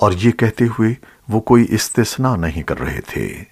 और ये कहते हुए वो कोई इस्तिस्ना नहीं कर रहे थे।